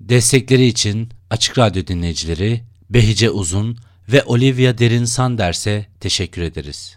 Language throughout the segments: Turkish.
Destekleri için Açık Radyo dinleyicileri Behice Uzun ve Olivia Derin Sanders'e teşekkür ederiz.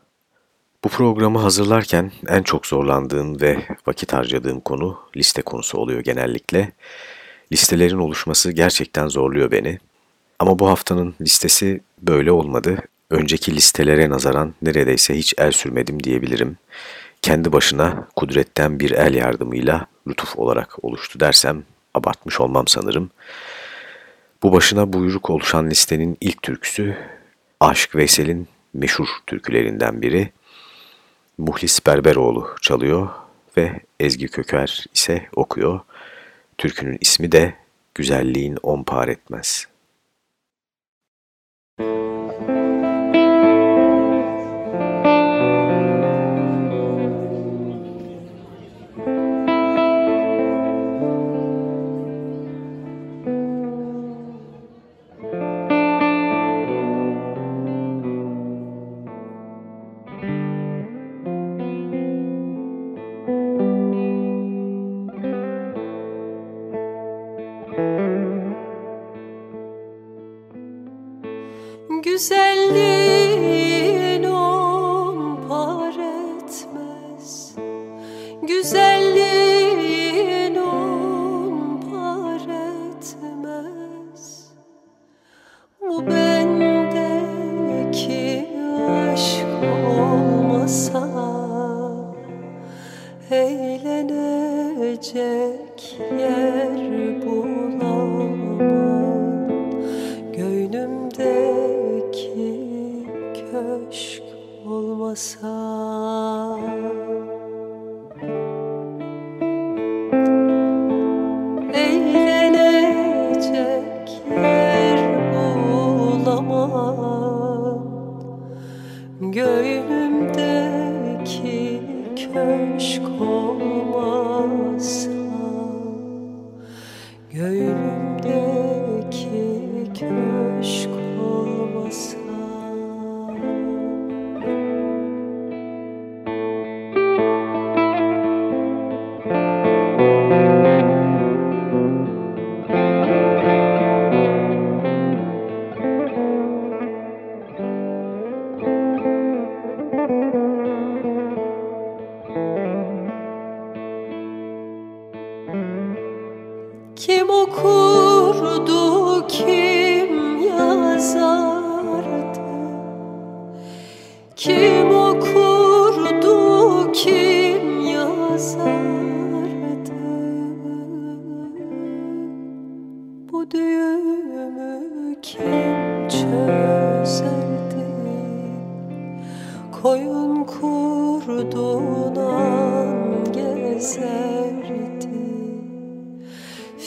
Bu programı hazırlarken en çok zorlandığım ve vakit harcadığım konu liste konusu oluyor genellikle. Listelerin oluşması gerçekten zorluyor beni. Ama bu haftanın listesi böyle olmadı. Önceki listelere nazaran neredeyse hiç el sürmedim diyebilirim. Kendi başına kudretten bir el yardımıyla lütuf olarak oluştu dersem abartmış olmam sanırım. Bu başına buyruk oluşan listenin ilk türküsü Aşık Veysel'in meşhur türkülerinden biri. Muhlis Berberoğlu çalıyor ve Ezgi Köker ise okuyor. Türkünün ismi de Güzelliğin On Par Etmez. güzelliği. Kim okurdu, kim yazardı? Kim okurdu, kim yazardı? Bu düğümü kim çözerdi? Koyun kurduna gezer.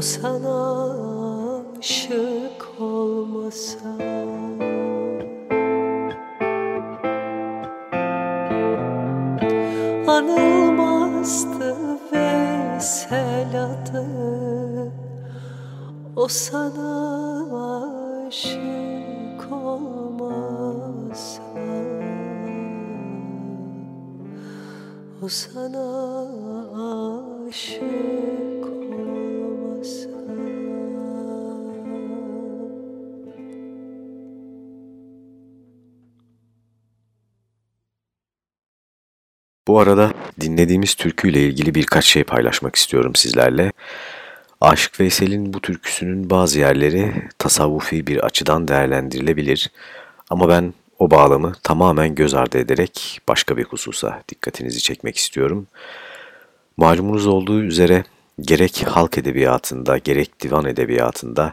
O sana aşık olmasa Anılmazdı Veysel adı O sana aşık olmasa O sana Bu arada dinlediğimiz türküyle ilgili birkaç şey paylaşmak istiyorum sizlerle. Aşık Veysel'in bu türküsünün bazı yerleri tasavvufi bir açıdan değerlendirilebilir. Ama ben o bağlamı tamamen göz ardı ederek başka bir hususa dikkatinizi çekmek istiyorum. Malumunuz olduğu üzere gerek halk edebiyatında gerek divan edebiyatında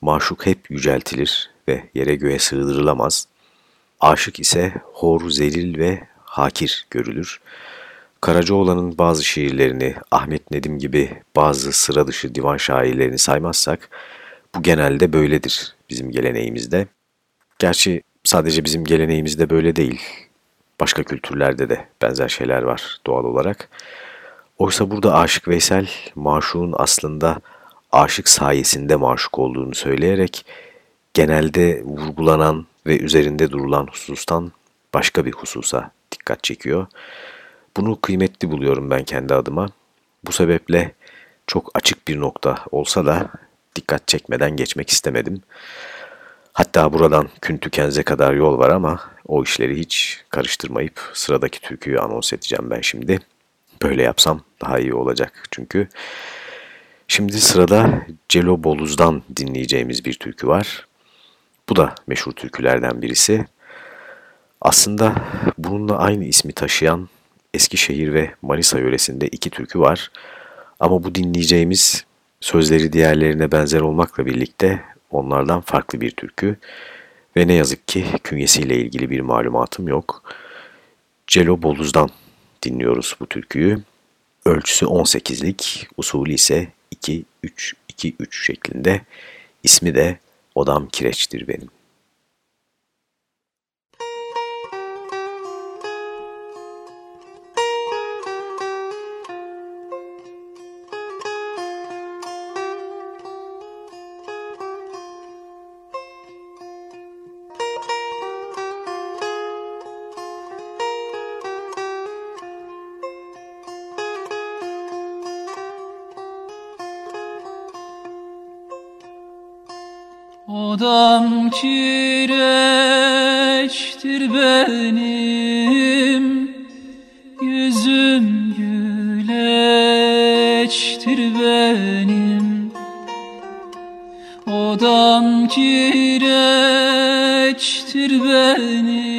maşuk hep yüceltilir ve yere göğe sığdırılamaz. Aşık ise hor, zelil ve hakir görülür. Karacaoğlan'ın bazı şiirlerini, Ahmet Nedim gibi bazı sıra dışı divan şairlerini saymazsak bu genelde böyledir bizim geleneğimizde. Gerçi sadece bizim geleneğimizde böyle değil. Başka kültürlerde de benzer şeyler var doğal olarak. Oysa burada Aşık Veysel maşuğun aslında aşık sayesinde maşuk olduğunu söyleyerek genelde vurgulanan ve üzerinde durulan husustan başka bir hususa dikkat çekiyor. Bunu kıymetli buluyorum ben kendi adıma. Bu sebeple çok açık bir nokta olsa da dikkat çekmeden geçmek istemedim. Hatta buradan Küntükenze kadar yol var ama o işleri hiç karıştırmayıp sıradaki türküyü anons edeceğim ben şimdi. Böyle yapsam daha iyi olacak çünkü. Şimdi sırada Celo Boluz'dan dinleyeceğimiz bir türkü var. Bu da meşhur türkülerden birisi. Aslında bununla aynı ismi taşıyan Eskişehir ve Manisa yöresinde iki türkü var. Ama bu dinleyeceğimiz sözleri diğerlerine benzer olmakla birlikte onlardan farklı bir türkü. Ve ne yazık ki künyesiyle ilgili bir malumatım yok. Celo Boluz'dan dinliyoruz bu türküyü. Ölçüsü 18'lik, usulü ise 2-3-2-3 şeklinde. İsmi de Odam Kireç'tir benim. Kireçtir benim Yüzüm güleçtir benim. Odam kireçtir benim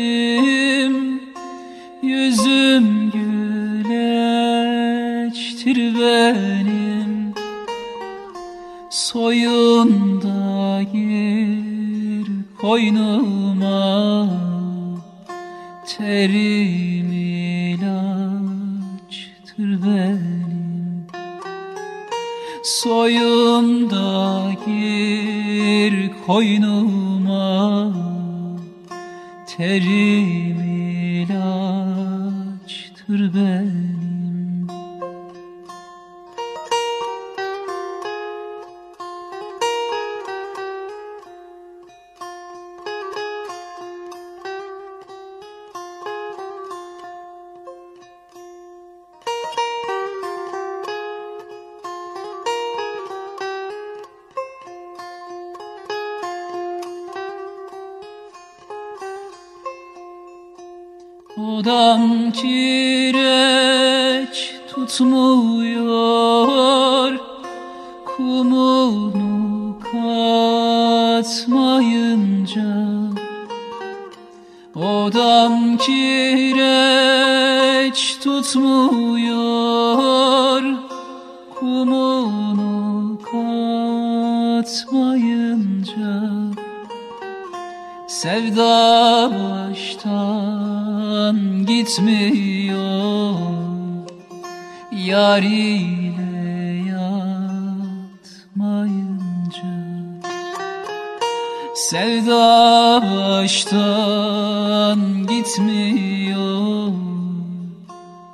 baştan gitmiyor.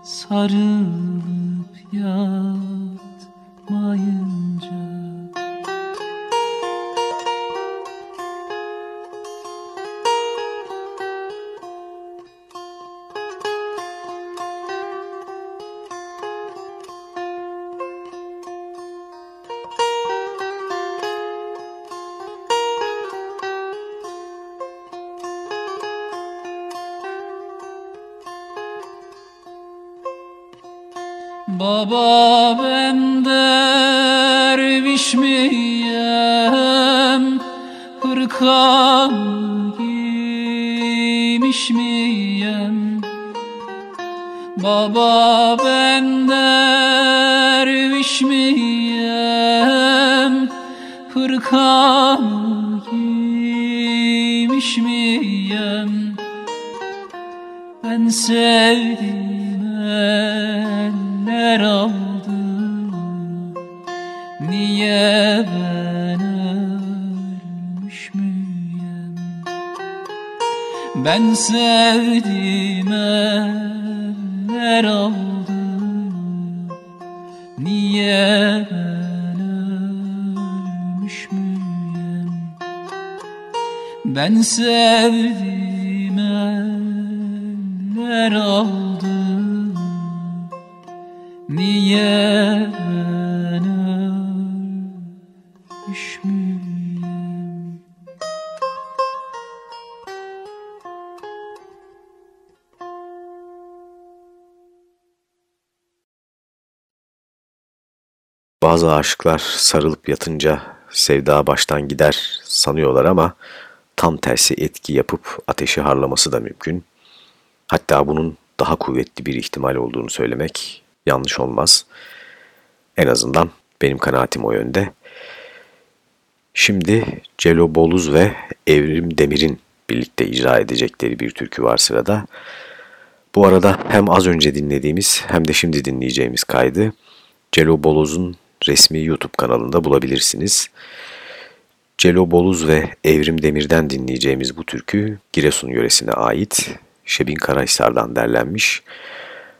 Sarılıp yatmayınca sevdim eller aldı. Niye ben ölmüş müyem Ben sevdim Bazı aşıklar sarılıp yatınca sevda baştan gider sanıyorlar ama tam tersi etki yapıp ateşi harlaması da mümkün. Hatta bunun daha kuvvetli bir ihtimal olduğunu söylemek yanlış olmaz. En azından benim kanaatim o yönde. Şimdi Celo Boluz ve Evrim Demir'in birlikte icra edecekleri bir türkü var sırada. Bu arada hem az önce dinlediğimiz hem de şimdi dinleyeceğimiz kaydı Celo Boluz'un resmi YouTube kanalında bulabilirsiniz. Celo Boluz ve Evrim Demir'den dinleyeceğimiz bu türkü Giresun yöresine ait Şebin Karahisar'dan derlenmiş.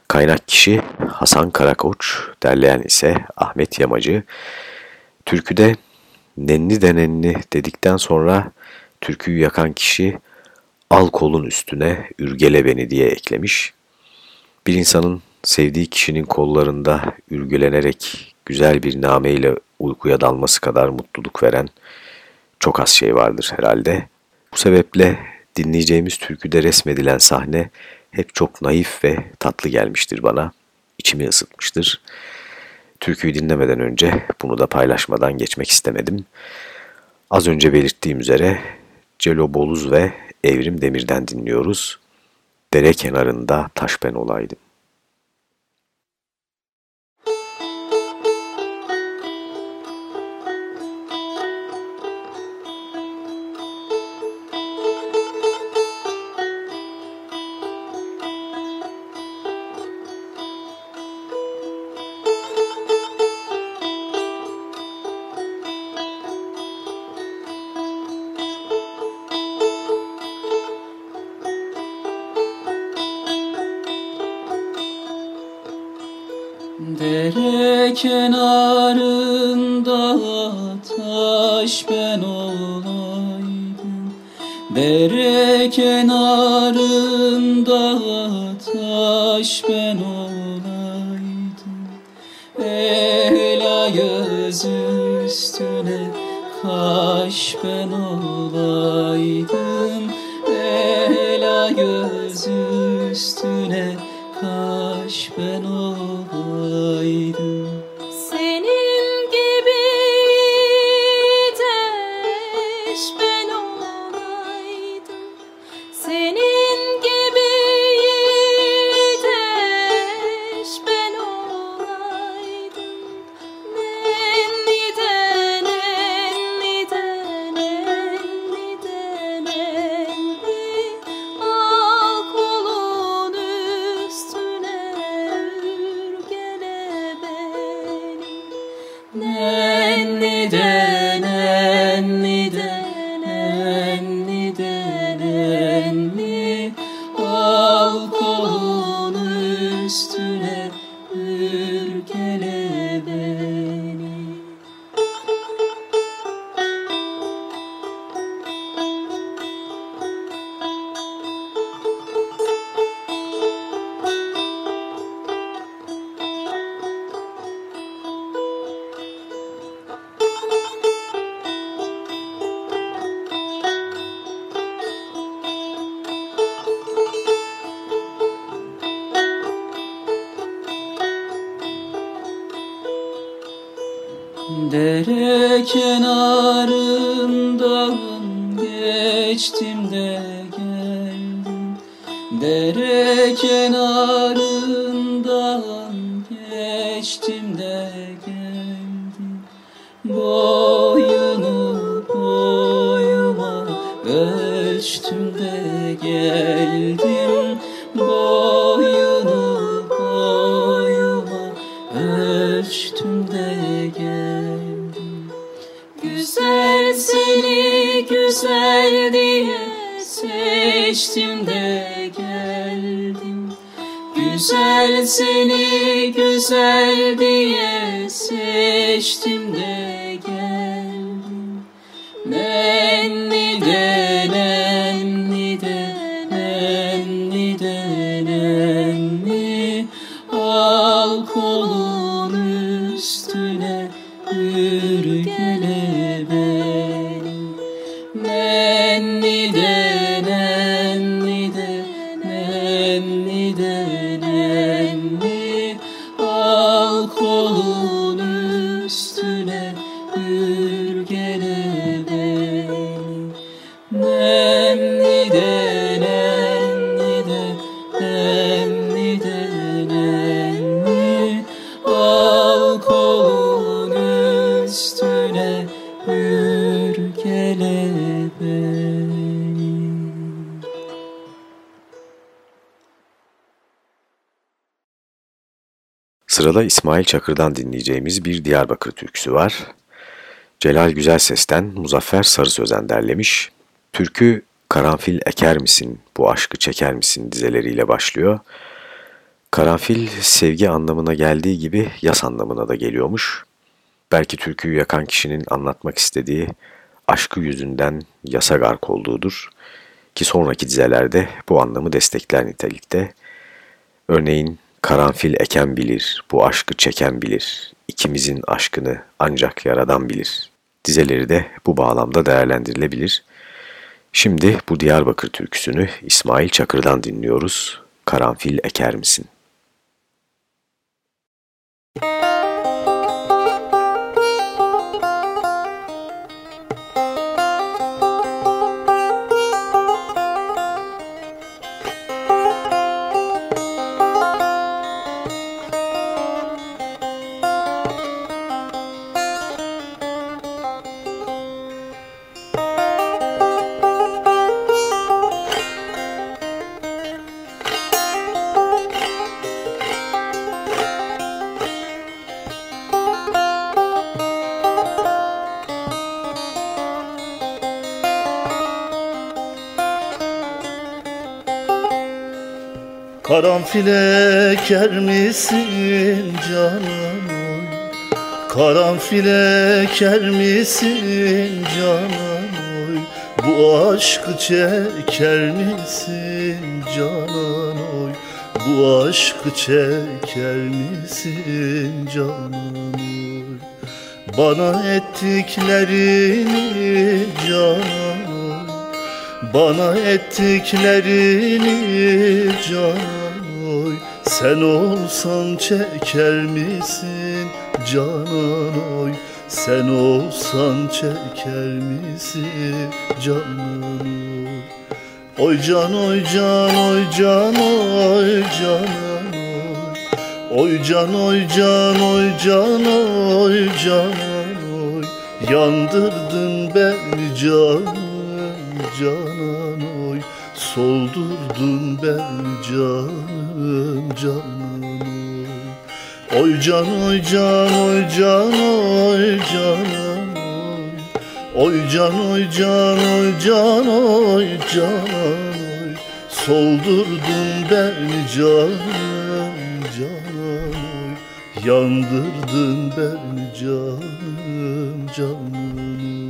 Kaynak kişi Hasan Karakoç, derleyen ise Ahmet Yamacı. Türküde nenni de nenni dedikten sonra türküyü yakan kişi al kolun üstüne ürgele beni diye eklemiş. Bir insanın sevdiği kişinin kollarında ürgülenerek güzel bir nameyle uykuya dalması kadar mutluluk veren çok az şey vardır herhalde. Bu sebeple dinleyeceğimiz türküde resmedilen sahne hep çok naif ve tatlı gelmiştir bana. İçimi ısıtmıştır. Türküyü dinlemeden önce bunu da paylaşmadan geçmek istemedim. Az önce belirttiğim üzere Celo Boluz ve Evrim Demir'den dinliyoruz. Dere kenarında taş ben olaydım. Dere Sırada İsmail Çakır'dan dinleyeceğimiz bir Diyarbakır türküsü var. Celal Güzel Ses'ten Muzaffer Sarı Sözen derlemiş. Türkü Karanfil eker misin, bu aşkı çeker misin dizeleriyle başlıyor. Karanfil sevgi anlamına geldiği gibi yas anlamına da geliyormuş. Belki türküyü yakan kişinin anlatmak istediği aşkı yüzünden yasa gark olduğudur. Ki sonraki dizelerde bu anlamı destekler nitelikte. Örneğin karanfil eken bilir, bu aşkı çeken bilir, ikimizin aşkını ancak yaradan bilir. Dizeleri de bu bağlamda değerlendirilebilir. Şimdi bu Diyarbakır türküsünü İsmail Çakır'dan dinliyoruz. Karanfil eker misin? Karanfile eker misin canım oy? Karanfile eker misin canım Bu aşkı çeker misin canan Bu aşkı çeker misin canan Bana ettiklerini canan bana ettiklerini can oy Sen olsan çeker misin canan oy? Sen olsan çeker misin canan oy? Oy can oy can oy can oy canan oy. Oy can oy can oy can oy canan oy. Yandırdın beni canım canan oy Soldurdun beni canım canan oy can oy can oy can oy canan oy can oy can oy can oy oy Soldurdun beni canım oy Yandırdın beni canım canan oy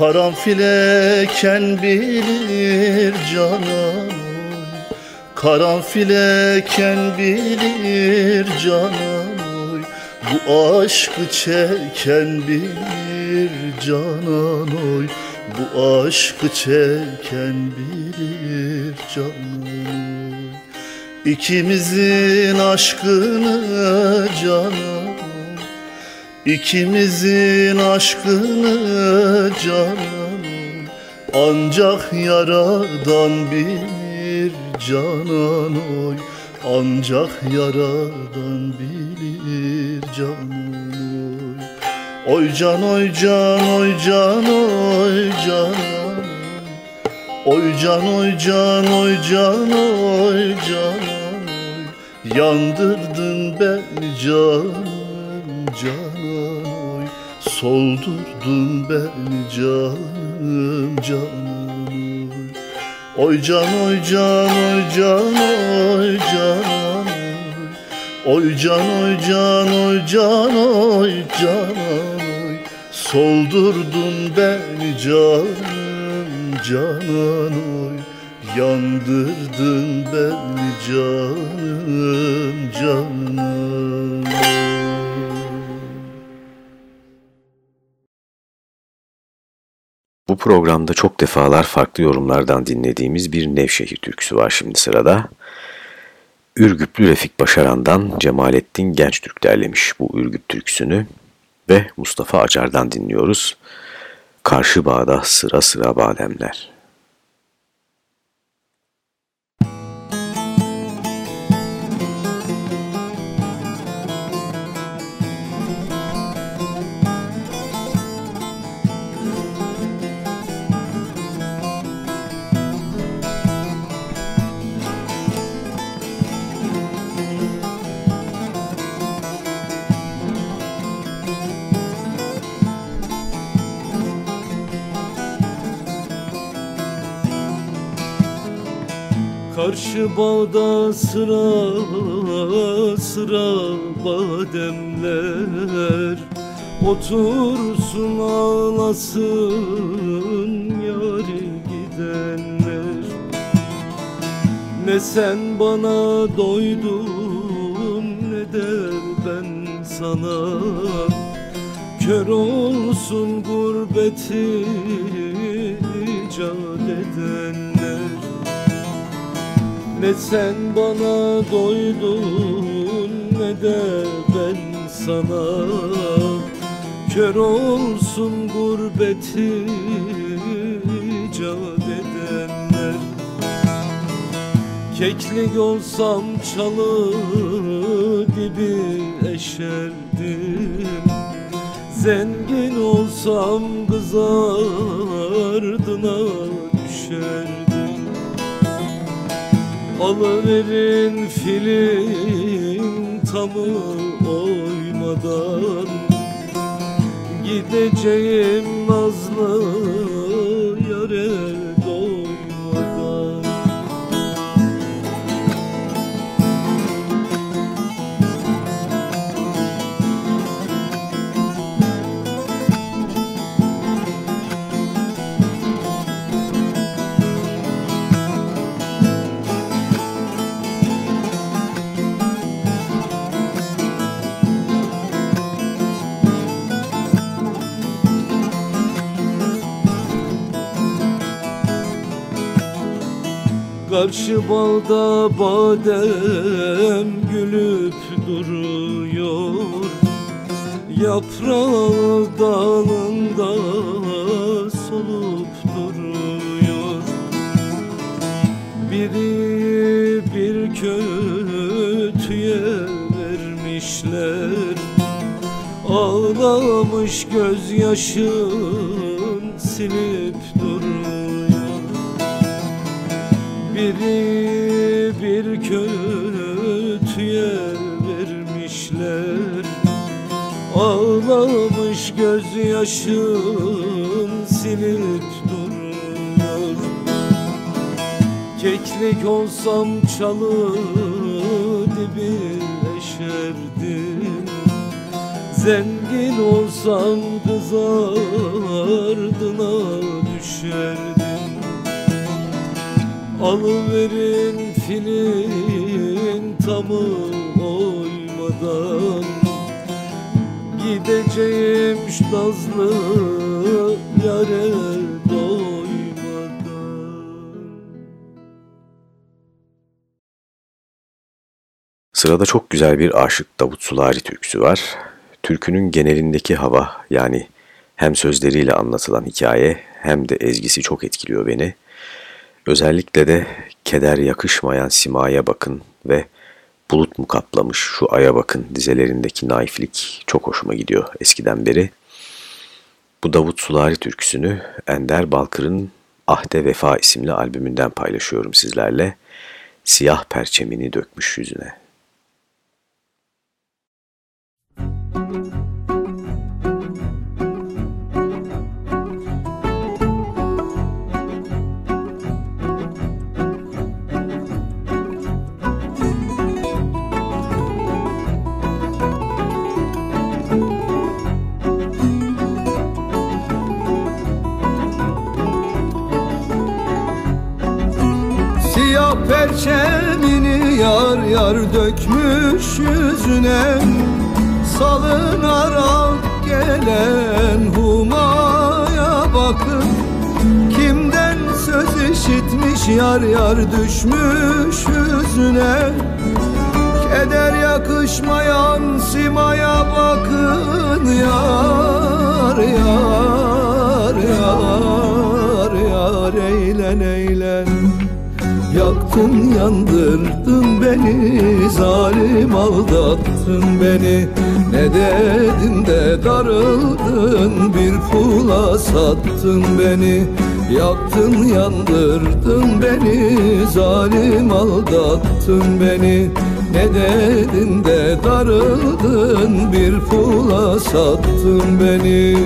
Karanfil eken bilir oy Karanfile ken bilir oy Bu aşkı çeken bilir canan oy Bu aşkı çeken bilir canan oy İkimizin aşkını canan İkimizin aşkını canan Ancak yaradan bilir canan oy. Ancak yaradan bilir canan oy. Oy can oy can oy can oy canan Oy can oy can oy can oy canan oy Yandırdın beni canım oy Soldurdun beni canım canım. Oy can oy can oy can oy canan oy can oy can oy can oy oy Soldurdun beni canım canan oy Yandırdın beni canım canım Bu programda çok defalar farklı yorumlardan dinlediğimiz bir Nevşehir türküsü var şimdi sırada. Ürgüplü Refik Başaran'dan Cemalettin Gençtürk derlemiş bu Ürgüp türküsünü ve Mustafa Acar'dan dinliyoruz. Karşı bağda sıra sıra bademler. Karşı bağda sıra sıra bademler. Otursun ağlasın yari gidenler. Ne sen bana doydun ne de ben sana. Kör olsun gurbeti icat edenler ne sen bana doydun ne de ben sana. Kör olsun gurbeti icat edenler Keklik olsam çalı gibi eşerdim. Zengin olsam kız ardına düşerdim Alıverin filin tamı oymadan Gideceğim nazlı yare Karşı balda badem gülüp duruyor. Yaprağı dalında solup duruyor. Biri bir kötüye vermişler. Ağlamış gözyaşın silip Biri bir kötüye vermişler. Ağlamış gözyaşın silip duruyor. Keklik olsam çalı dibi eşerdim Zengin olsam kız ardına düşerdim Alıverin ikinin tamı oymadan Gideceğim şu nazlı yare Sırada çok güzel bir Aşık Davut Sulari türküsü var. Türkünün genelindeki hava yani hem sözleriyle anlatılan hikaye hem de ezgisi çok etkiliyor beni. Özellikle de keder yakışmayan simaya bakın ve bulut mu kaplamış şu aya bakın dizelerindeki naiflik çok hoşuma gidiyor eskiden beri. Bu Davut Sulari türküsünü Ender Balkır'ın Ahde Vefa isimli albümünden paylaşıyorum sizlerle. Siyah perçemini dökmüş yüzüne. Yar yar dökmüş yüzüne. Salınarak gelen humaya bakın. Kimden söz işitmiş yar yar düşmüş yüzüne? Keder yakışmayan simaya bakın yar yar yar yar eğlen eğlen Yaktın yandırdın beni Zalim aldattın beni. Ne dedin de darıldın Bir pula sattın beni. Yaktın yandırdın beni Zalim aldattın beni. Ne dedin de darıldın Bir pula sattın beni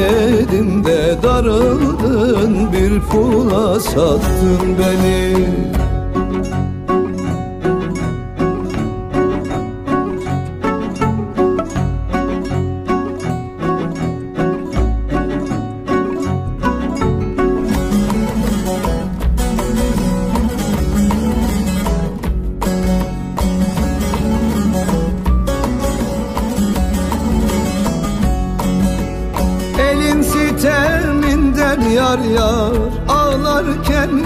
Ne dedin de darıldın Bir fula sattın beni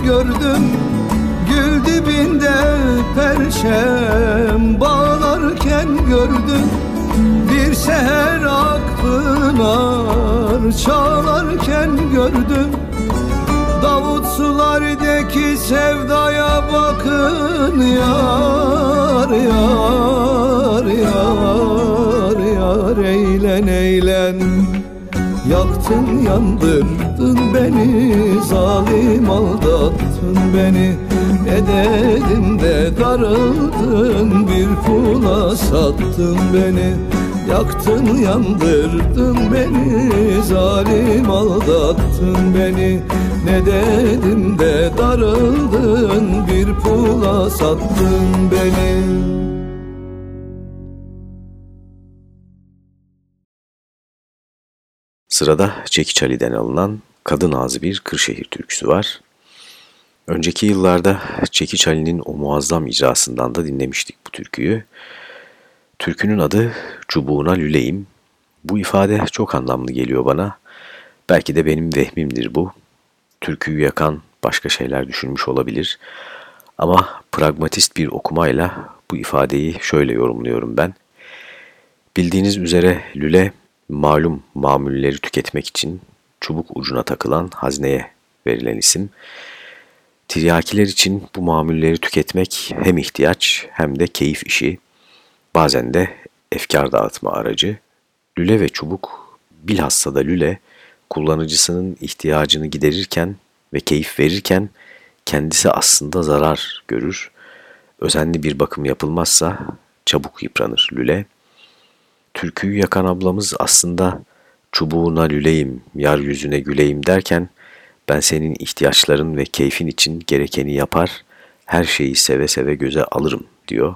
gördüm. Gül dibinde perşem bağlarken gördüm. Bir seher akpınar çalarken gördüm. Davut sulardaki sevdaya bakın yar yar yar yar. Eğlen eğlen. Yaktın yandırdın beni Zalim aldattın beni. Ne dedin de darıldın Bir pula sattın beni. Yaktın yandırdın beni Zalim aldattın beni. Ne dedim de darıldın Bir pula sattın beni Sırada Çekiç Ali'den alınan Kadın Ağzı bir Kırşehir türküsü var. Önceki yıllarda Çekiç Ali'nin o muazzam icrasından da dinlemiştik bu türküyü. Türkünün adı Çubuğuna Lüleyim. Bu ifade çok anlamlı geliyor bana. Belki de benim vehmimdir bu. Türküyü yakan başka şeyler düşünmüş olabilir. Ama pragmatist bir okumayla bu ifadeyi şöyle yorumluyorum ben. Bildiğiniz üzere lüle malum mamulleri tüketmek için çubuk ucuna takılan hazneye verilen isim. Tiryakiler için bu mamulleri tüketmek hem ihtiyaç hem de keyif işi, bazen de efkar dağıtma aracı. Lüle ve çubuk, bilhassa da lüle, kullanıcısının ihtiyacını giderirken ve keyif verirken kendisi aslında zarar görür. Özenli bir bakım yapılmazsa çabuk yıpranır lüle. Türküyü yakan ablamız aslında çubuğuna lüleyim, yar yüzüne güleyim derken ben senin ihtiyaçların ve keyfin için gerekeni yapar, her şeyi seve seve göze alırım diyor.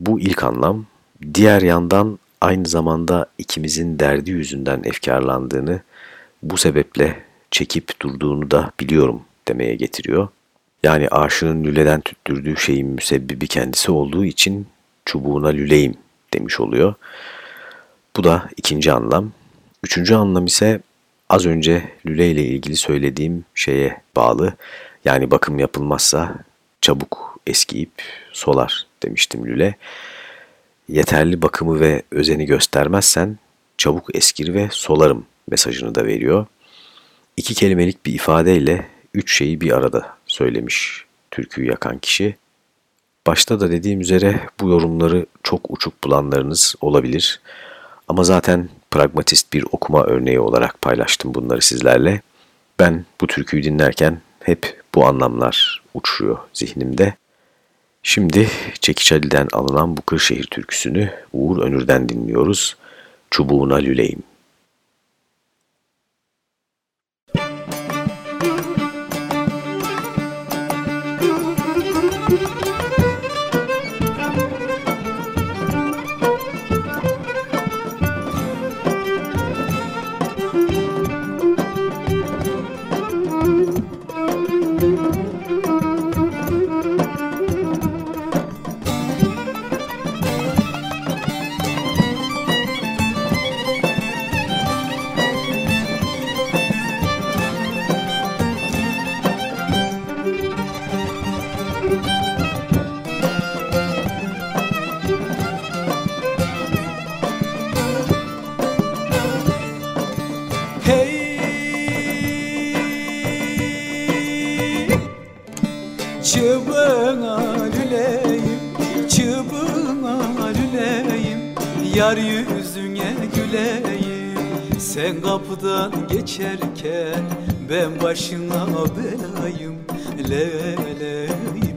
Bu ilk anlam. Diğer yandan aynı zamanda ikimizin derdi yüzünden efkarlandığını, bu sebeple çekip durduğunu da biliyorum demeye getiriyor. Yani aşığın lüleden tüttürdüğü şeyin müsebbibi kendisi olduğu için çubuğuna lüleyim demiş oluyor. Bu da ikinci anlam. Üçüncü anlam ise az önce lüle ile ilgili söylediğim şeye bağlı. Yani bakım yapılmazsa çabuk eskiyip solar demiştim lüle. Yeterli bakımı ve özeni göstermezsen çabuk eskir ve solarım mesajını da veriyor. İki kelimelik bir ifadeyle üç şeyi bir arada söylemiş türküyü yakan kişi. Başta da dediğim üzere bu yorumları çok uçuk bulanlarınız olabilir. Ama zaten pragmatist bir okuma örneği olarak paylaştım bunları sizlerle. Ben bu türküyü dinlerken hep bu anlamlar uçuyor zihnimde. Şimdi Çekiç Ali'den alınan bu Kırşehir türküsünü Uğur Önür'den dinliyoruz. Çubuğuna lüleyim. Kapıdan geçerken ben başına belayım Lele bir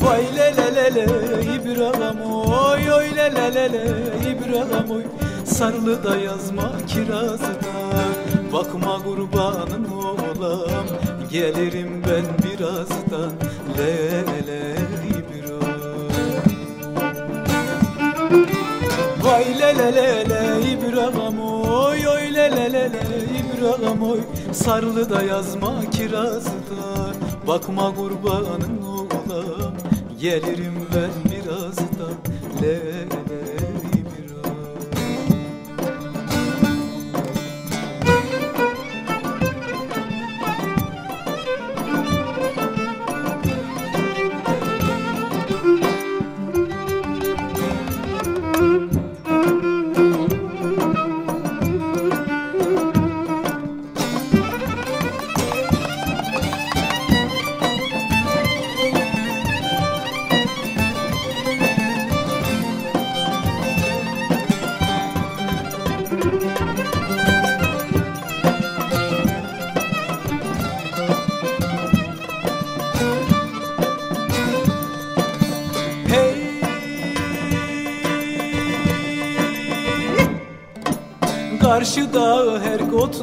Vay le le le le İbrahim oy oy le le le le İbrahim oy. Sarılı da yazma Sarılı da yazma kirazı da Bakma kurbanın olam Gelirim ben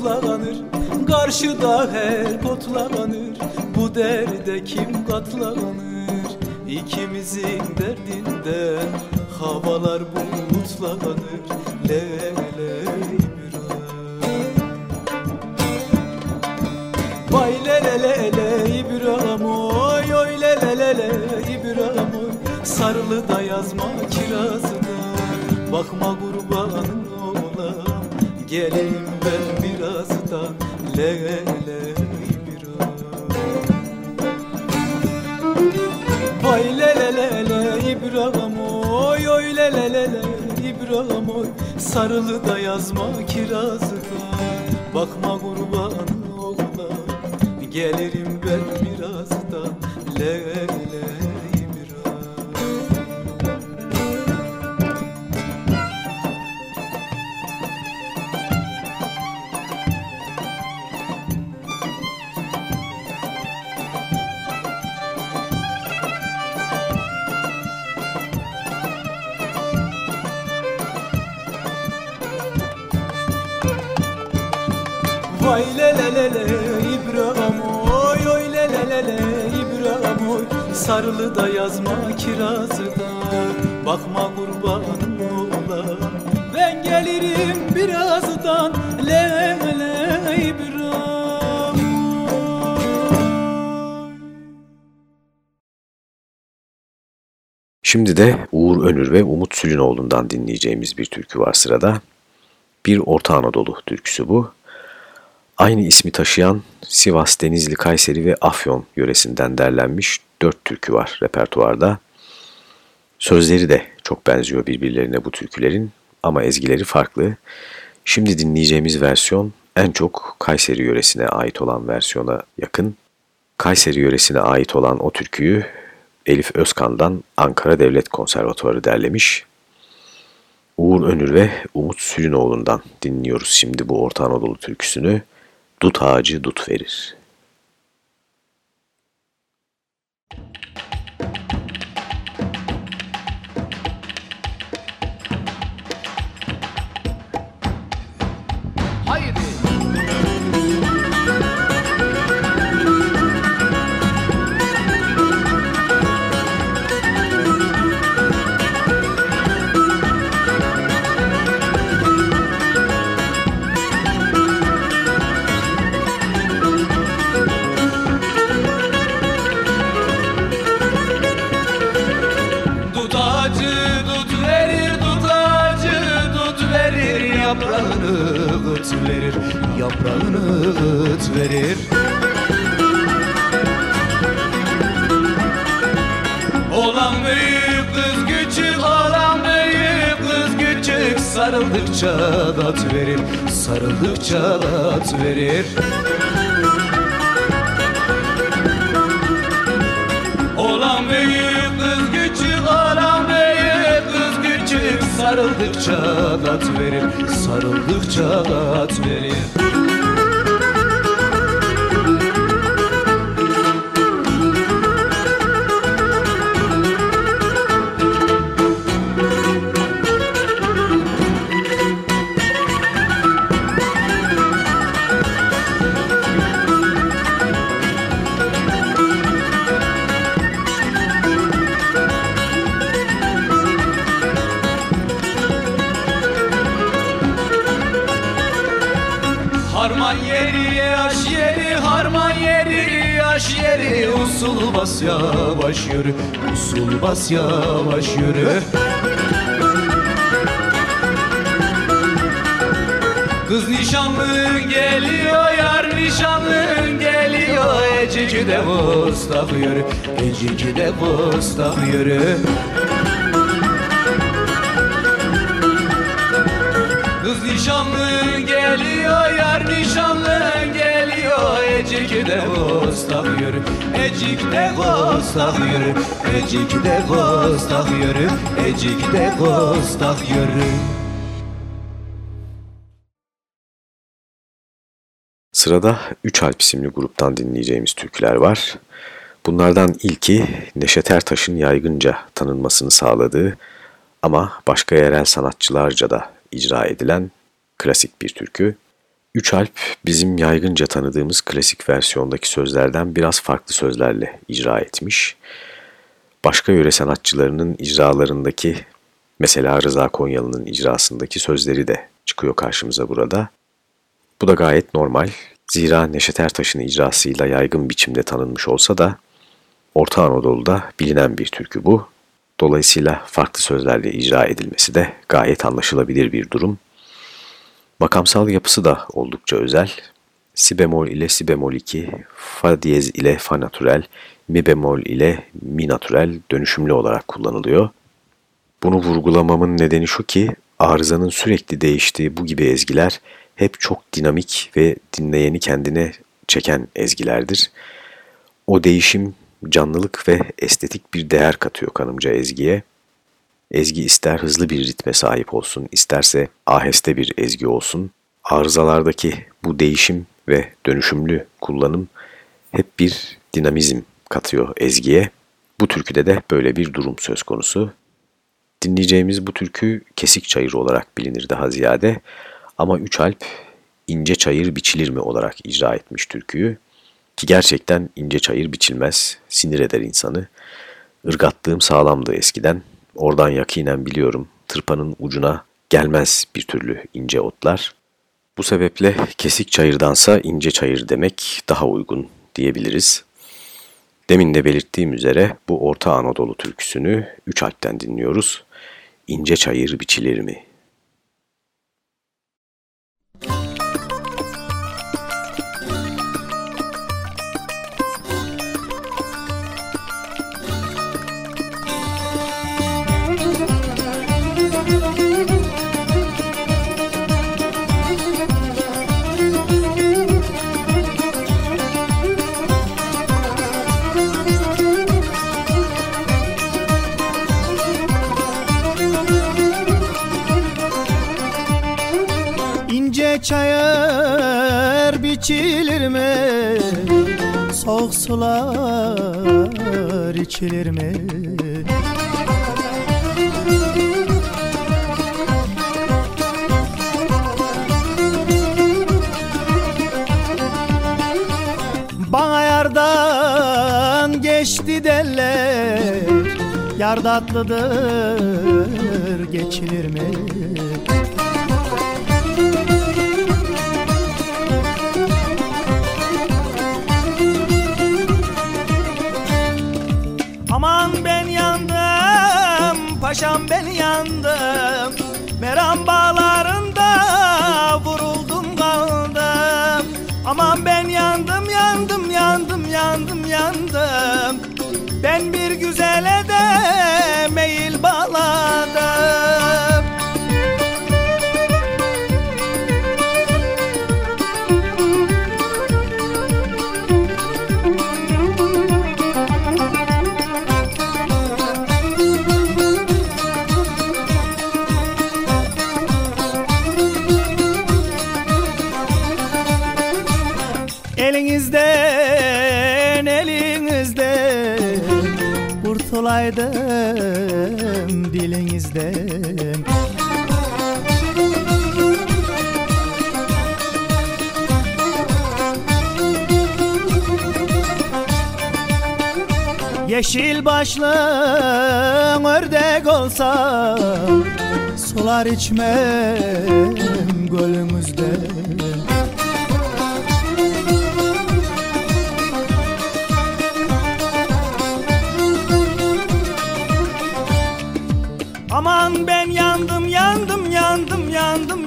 her kotlanır Karşıda her kotlanır. Bu derde kim katlanır? İkimizin derdinden Havalar bulutlanır. Lele Vay le le le le İbrahim oy oy le le le le İbrahim Sarlı da yazma kirazına Bakma Sarılı da yazma kirazı da Bakma kurbanın oğlan Gelirim ben Vay le le le le İbrahim oy oy le le le le İbrahim oy. Sarılı da yazma kirazı da. Bakma kurbanım ola Ben gelirim birazdan. Le le İbrahim Şimdi de Uğur Önür ve Umut Sülünoğlu'ndan dinleyeceğimiz bir türkü var sırada. Bir Orta Anadolu türküsü bu. Aynı ismi taşıyan Sivas, Denizli, Kayseri ve Afyon yöresinden derlenmiş dört türkü var repertuarda. Sözleri de çok benziyor birbirlerine bu türkülerin ama ezgileri farklı. Şimdi dinleyeceğimiz versiyon en çok Kayseri yöresine ait olan versiyona yakın. Kayseri yöresine ait olan o türküyü Elif Özkan'dan Ankara Devlet Konservatuarı derlemiş. Uğur Önür ve Umut Sülünoğlu'ndan dinliyoruz şimdi bu Orta Anadolu türküsünü. Dut ağacı dut verir. Yaprağını ıt verir. Olan büyük kız küçük, olan büyük kız küçük. Sarıldıkça dat verir, sarıldıkça dat verir. Olan büyük kız küçük Olan büyük kız küçük. Sarıldıkça dat verir Sarıldıkça dat verir bas yavaş yürü usul bas yavaş yürü. Kız nişanlı geliyor yar nişanlı geliyor. Eciki de bostak yürü Eciki de bostak yürü. Kız nişanlı geliyor yar nişanlı geliyor. Ecik de yürü Ecik de kostak yürü Ecik de kostak yürü Ecik de kostak yürü Sırada Üç Alp isimli gruptan dinleyeceğimiz türküler var. Bunlardan ilki Neşet Ertaş'ın yaygınca tanınmasını sağladığı ama başka yerel sanatçılarca da icra edilen klasik bir türkü. Üç Alp bizim yaygınca tanıdığımız klasik versiyondaki sözlerden biraz farklı sözlerle icra etmiş. Başka yöre sanatçılarının icralarındaki mesela Rıza Konyalı'nın icrasındaki sözleri de çıkıyor karşımıza burada. Bu da gayet normal. Zira Neşet Ertaş'ın icrasıyla yaygın biçimde tanınmış olsa da Orta Anadolu'da bilinen bir türkü bu. Dolayısıyla farklı sözlerle icra edilmesi de gayet anlaşılabilir bir durum. Makamsal yapısı da oldukça özel. Si bemol ile si bemol 2, fa diyez ile fa natürel, mi bemol ile mi natürel dönüşümlü olarak kullanılıyor. Bunu vurgulamamın nedeni şu ki arızanın sürekli değiştiği bu gibi ezgiler hep çok dinamik ve dinleyeni kendine çeken ezgilerdir. O değişim canlılık ve estetik bir değer katıyor kanımca ezgiye. Ezgi ister hızlı bir ritme sahip olsun, isterse aheste bir ezgi olsun. Arızalardaki bu değişim ve dönüşümlü kullanım hep bir dinamizm katıyor ezgiye. Bu türküde de böyle bir durum söz konusu. Dinleyeceğimiz bu türkü kesik çayır olarak bilinir daha ziyade ama Üç Alp ince çayır biçilir mi olarak icra etmiş türküyü. Ki gerçekten ince çayır biçilmez, sinir eder insanı. Irgatlığım sağlamdı eskiden, oradan yakinen biliyorum tırpanın ucuna gelmez bir türlü ince otlar. Bu sebeple kesik çayırdansa ince çayır demek daha uygun diyebiliriz. Demin de belirttiğim üzere bu Orta Anadolu türküsünü Üç Alp'ten dinliyoruz. İnce çayır biçilir mi? Çayır biçilir mi? Soğuk sular içilir mi? Bana yardan geçti derler Yar tatlıdır geçilir mi? Paşam ben yandım. Meram bağlarında vuruldum kaldım Aman ben yandım, yandım, yandım, yandım, yandım. Ben bir güzele de dilinizden Yeşil başlı ördek olsa Sular içmem gölümüzden Aman ben yandım yandım yandım yandım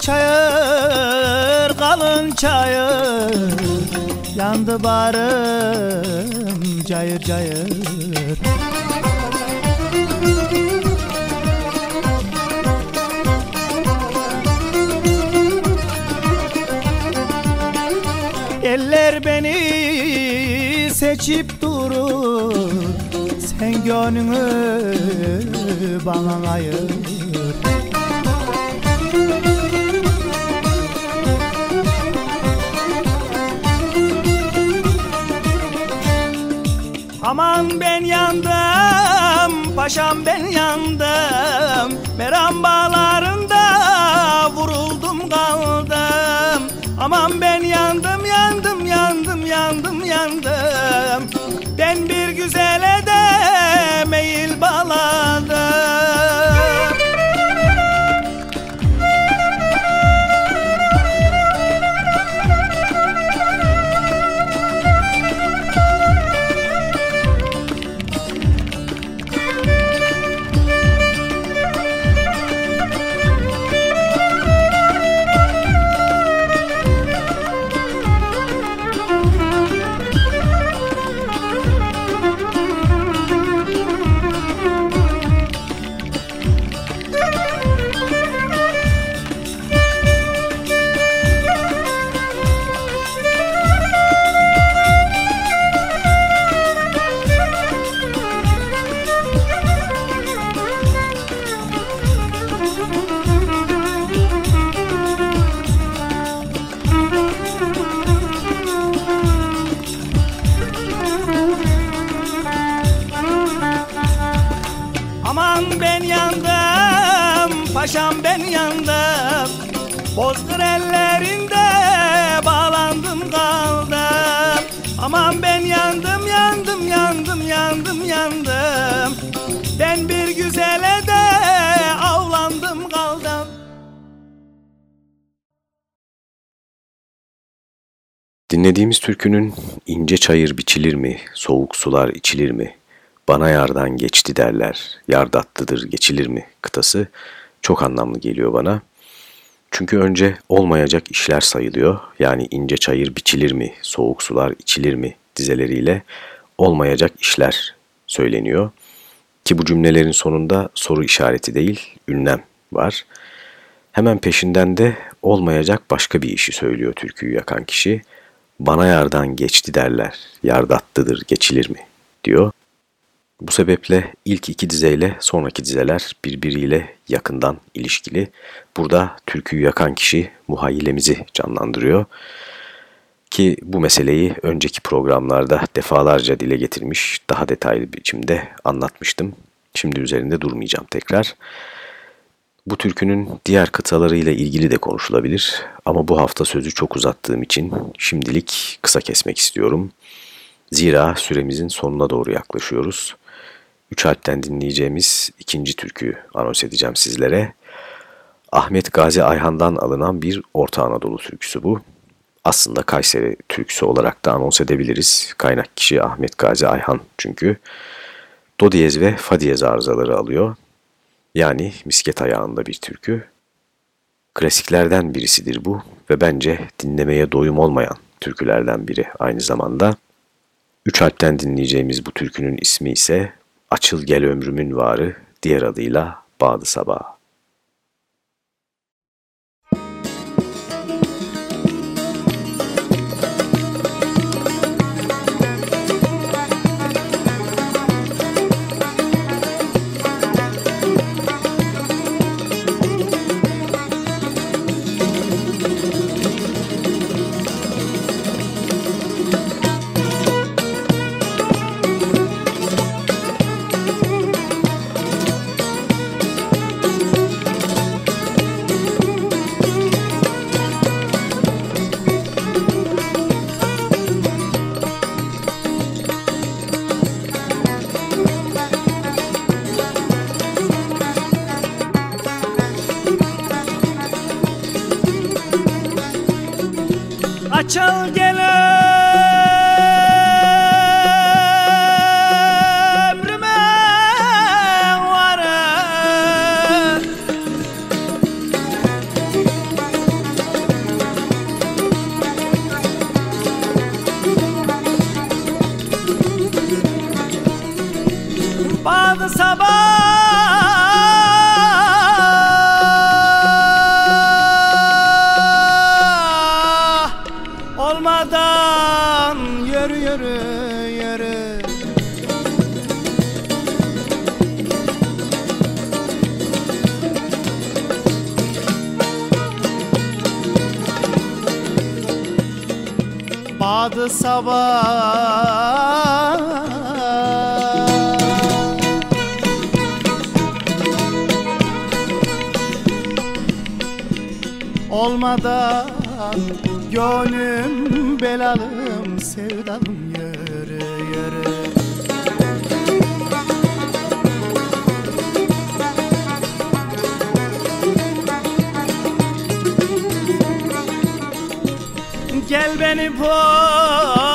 çayır kalın çayır. Yandı barım cayır cayır. Eller beni seçip durur. Sen gönlünü bana ayır Aman ben yandım, paşam ben yandım. Meram bağlarında vuruldum kaldım. Aman ben yandım, yandım, yandım, yandım, yandım. Ben bir güzele de meyil bağladım Dinlediğimiz türkünün ince çayır biçilir mi, soğuk sular içilir mi, bana yardan geçti derler, yardattıdır geçilir mi kıtası çok anlamlı geliyor bana. Çünkü önce olmayacak işler sayılıyor. Yani ince çayır biçilir mi, soğuk sular içilir mi dizeleriyle olmayacak işler söyleniyor. Ki bu cümlelerin sonunda soru işareti değil, ünlem var. Hemen peşinden de olmayacak başka bir işi söylüyor türküyü yakan kişi. Bana yardan geçti derler, yardattıdır geçilir mi diyor. Bu sebeple ilk iki dizeyle sonraki dizeler birbiriyle yakından ilişkili. Burada türküyü yakan kişi muhayyilemizi canlandırıyor. Ki bu meseleyi önceki programlarda defalarca dile getirmiş, daha detaylı biçimde anlatmıştım. Şimdi üzerinde durmayacağım tekrar. Bu türkünün diğer kıtalarıyla ilgili de konuşulabilir ama bu hafta sözü çok uzattığım için şimdilik kısa kesmek istiyorum. Zira süremizin sonuna doğru yaklaşıyoruz. Üç harpten dinleyeceğimiz ikinci türküyü anons edeceğim sizlere. Ahmet Gazi Ayhan'dan alınan bir Orta Anadolu türküsü bu. Aslında Kayseri türküsü olarak da anons edebiliriz. Kaynak kişi Ahmet Gazi Ayhan çünkü. Do diyez ve fa diyez arızaları alıyor. Yani misket ayağında bir türkü. Klasiklerden birisidir bu ve bence dinlemeye doyum olmayan türkülerden biri aynı zamanda. Üç harpten dinleyeceğimiz bu türkünün ismi ise Açıl Gel Ömrümün Varı, diğer adıyla Bağdı Sabah. olmadı sabah. Olmadan yürü yürü yürü. Badı sabah. Olmadan gönlüm belalım sevdalım yürü yürü. Gel beni pordan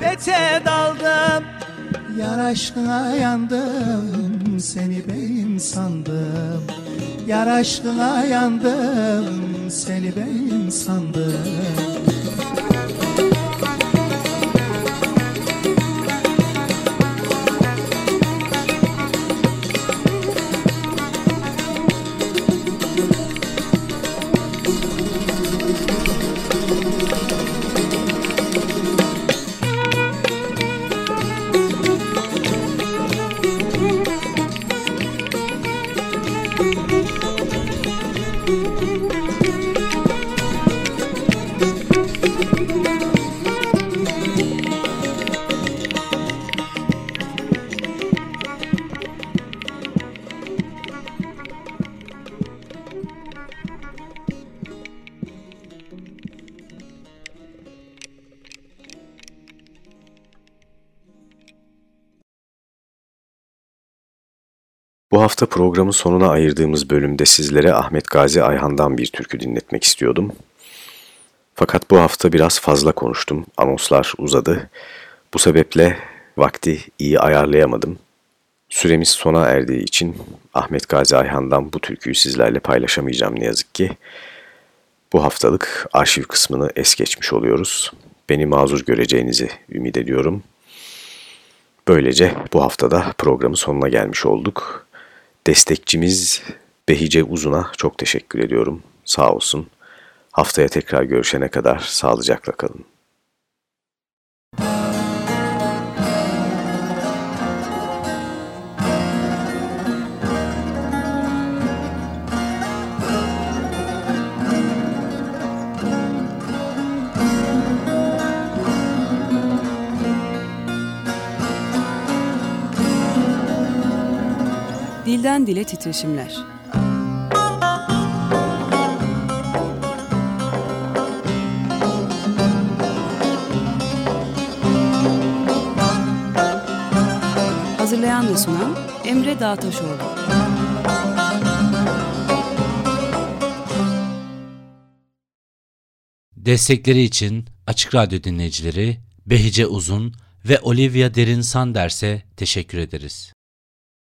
muhabbete daldım. Yar aşkına yandım, seni beyim sandım. Yar aşkına yandım, seni beyim sandım Bu hafta programın sonuna ayırdığımız bölümde sizlere Ahmet Gazi Ayhan'dan bir türkü dinletmek istiyordum. Fakat bu hafta biraz fazla konuştum, anonslar uzadı. Bu sebeple vakti iyi ayarlayamadım. Süremiz sona erdiği için Ahmet Gazi Ayhan'dan bu türküyü sizlerle paylaşamayacağım ne yazık ki. Bu haftalık arşiv kısmını es geçmiş oluyoruz. Beni mazur göreceğinizi ümit ediyorum. Böylece bu haftada programın sonuna gelmiş olduk. Destekçimiz Behice Uzun'a çok teşekkür ediyorum. Sağ olsun. Haftaya tekrar görüşene kadar sağlıcakla kalın. Dilden dile titreşimler. Hazırlayan ve sunan Emre Dağtaşoğlu. Destekleri için Açık Radyo dinleyicileri Behice Uzun ve Olivia Derin Sanders'e teşekkür ederiz.